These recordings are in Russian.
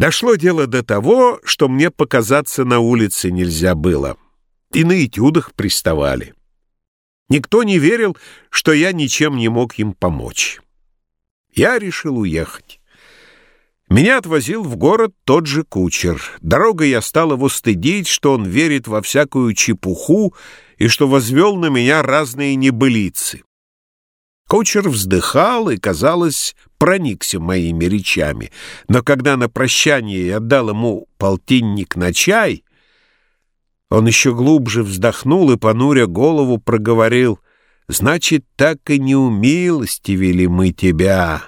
Дошло дело до того, что мне показаться на улице нельзя было. И на этюдах приставали. Никто не верил, что я ничем не мог им помочь. Я решил уехать. Меня отвозил в город тот же кучер. Дорогой я стал его стыдить, что он верит во всякую чепуху и что возвел на меня разные небылицы. Кучер вздыхал и, казалось, проникся моими речами, но когда на прощание я отдал ему полтинник на чай, он еще глубже вздохнул и, понуря голову, проговорил, «Значит, так и не умилостивили мы тебя.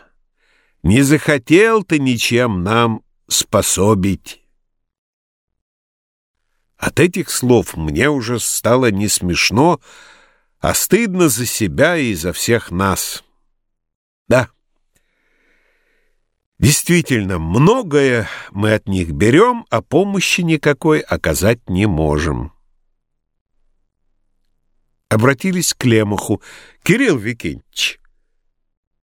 Не захотел ты ничем нам способить». От этих слов мне уже стало не смешно, а стыдно за себя и за всех нас. Да, действительно, многое мы от них берем, а помощи никакой оказать не можем. Обратились к Лемуху. «Кирилл Викентьевич,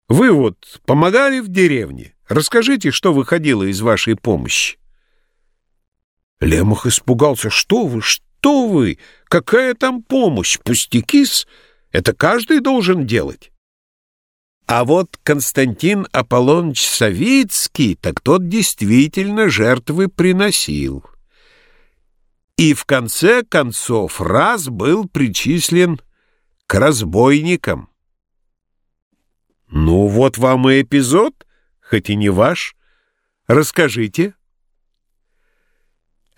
вы вот помогали в деревне? Расскажите, что выходило из вашей помощи?» Лемух испугался. «Что вы, что?» вы? Какая там помощь? Пустяки-с? Это каждый должен делать. А вот Константин Аполлоныч Савицкий, так тот действительно жертвы приносил. И в конце концов раз был причислен к разбойникам. Ну вот вам и эпизод, хоть и не ваш. Расскажите.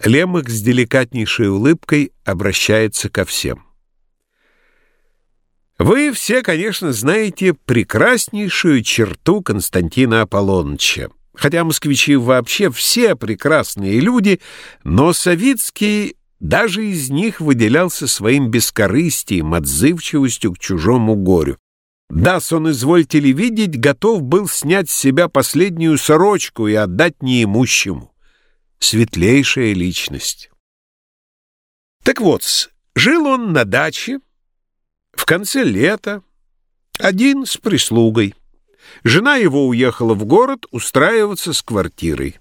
Лемах с деликатнейшей улыбкой обращается ко всем. Вы все, конечно, знаете прекраснейшую черту Константина Аполлоныча. Хотя москвичи вообще все прекрасные люди, но Савицкий даже из них выделялся своим бескорыстием, отзывчивостью к чужому горю. Дас он, извольте ли видеть, готов был снять с себя последнюю сорочку и отдать неимущему светлейшая личность. Так вот, жил он на даче в конце лета, один с прислугой. Жена его уехала в город устраиваться с квартирой.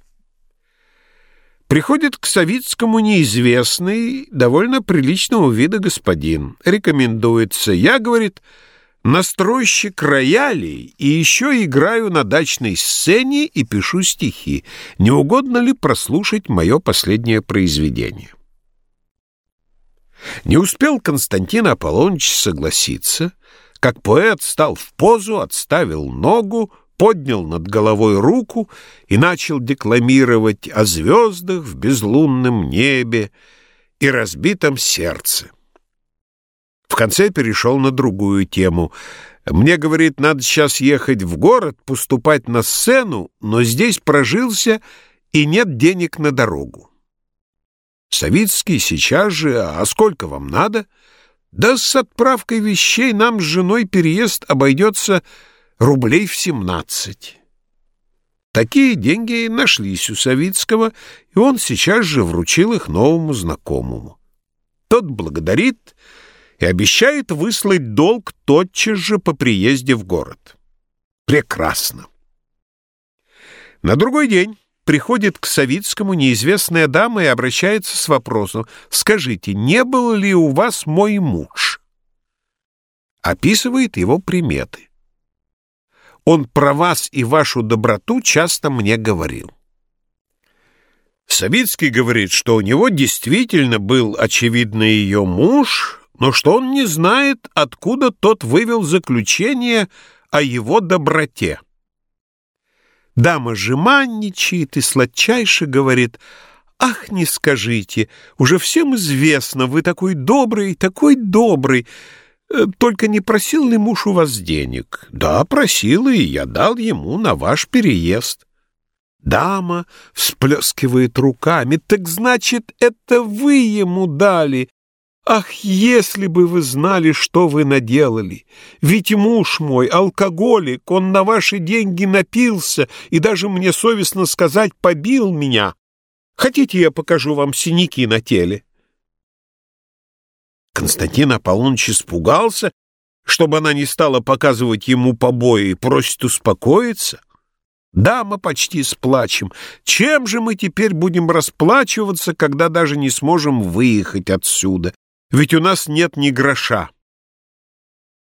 Приходит к Савицкому неизвестный, довольно приличного вида господин. Рекомендуется. Я, говорит, — настройщик роялей и еще играю на дачной сцене и пишу стихи. Не угодно ли прослушать мое последнее произведение? Не успел Константин Аполлоныч согласиться, как поэт стал в позу, отставил ногу, поднял над головой руку и начал декламировать о звездах в безлунном небе и разбитом сердце. В конце перешел на другую тему. Мне, говорит, надо сейчас ехать в город, поступать на сцену, но здесь прожился и нет денег на дорогу. Савицкий сейчас же, а сколько вам надо? Да с отправкой вещей нам с женой переезд обойдется рублей в семнадцать. Такие деньги нашлись у Савицкого, и он сейчас же вручил их новому знакомому. Тот благодарит и обещает выслать долг тотчас же по приезде в город. Прекрасно. На другой день приходит к Савицкому неизвестная дама и обращается с вопросом «Скажите, не был ли у вас мой муж?» Описывает его приметы. Он про вас и вашу доброту часто мне говорил. Савицкий говорит, что у него действительно был, очевидно, ее муж, но что он не знает, откуда тот вывел заключение о его доброте. Дама жеманничает и сладчайше говорит, «Ах, не скажите, уже всем известно, вы такой добрый, такой добрый, э, только не просил ли муж у вас денег?» «Да, просил, и я дал ему на ваш переезд». Дама всплескивает руками, «Так значит, это вы ему дали?» Ах, если бы вы знали, что вы наделали! Ведь муж мой, алкоголик, он на ваши деньги напился и даже, мне совестно сказать, побил меня. Хотите, я покажу вам синяки на теле?» Константин Аполлоныч испугался, чтобы она не стала показывать ему побои, и просит успокоиться. Да, мы почти сплачем. Чем же мы теперь будем расплачиваться, когда даже не сможем выехать отсюда? Ведь у нас нет ни гроша.